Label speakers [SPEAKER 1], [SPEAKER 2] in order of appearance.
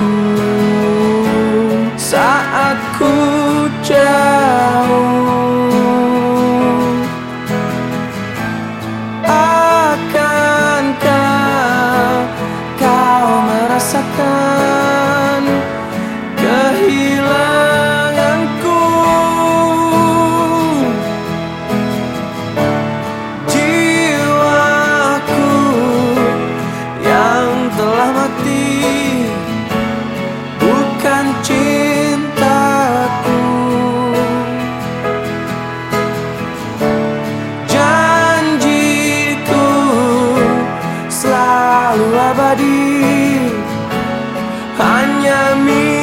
[SPEAKER 1] aku saat ku jauh. Akankah kau merasakan kehilangan hanya milik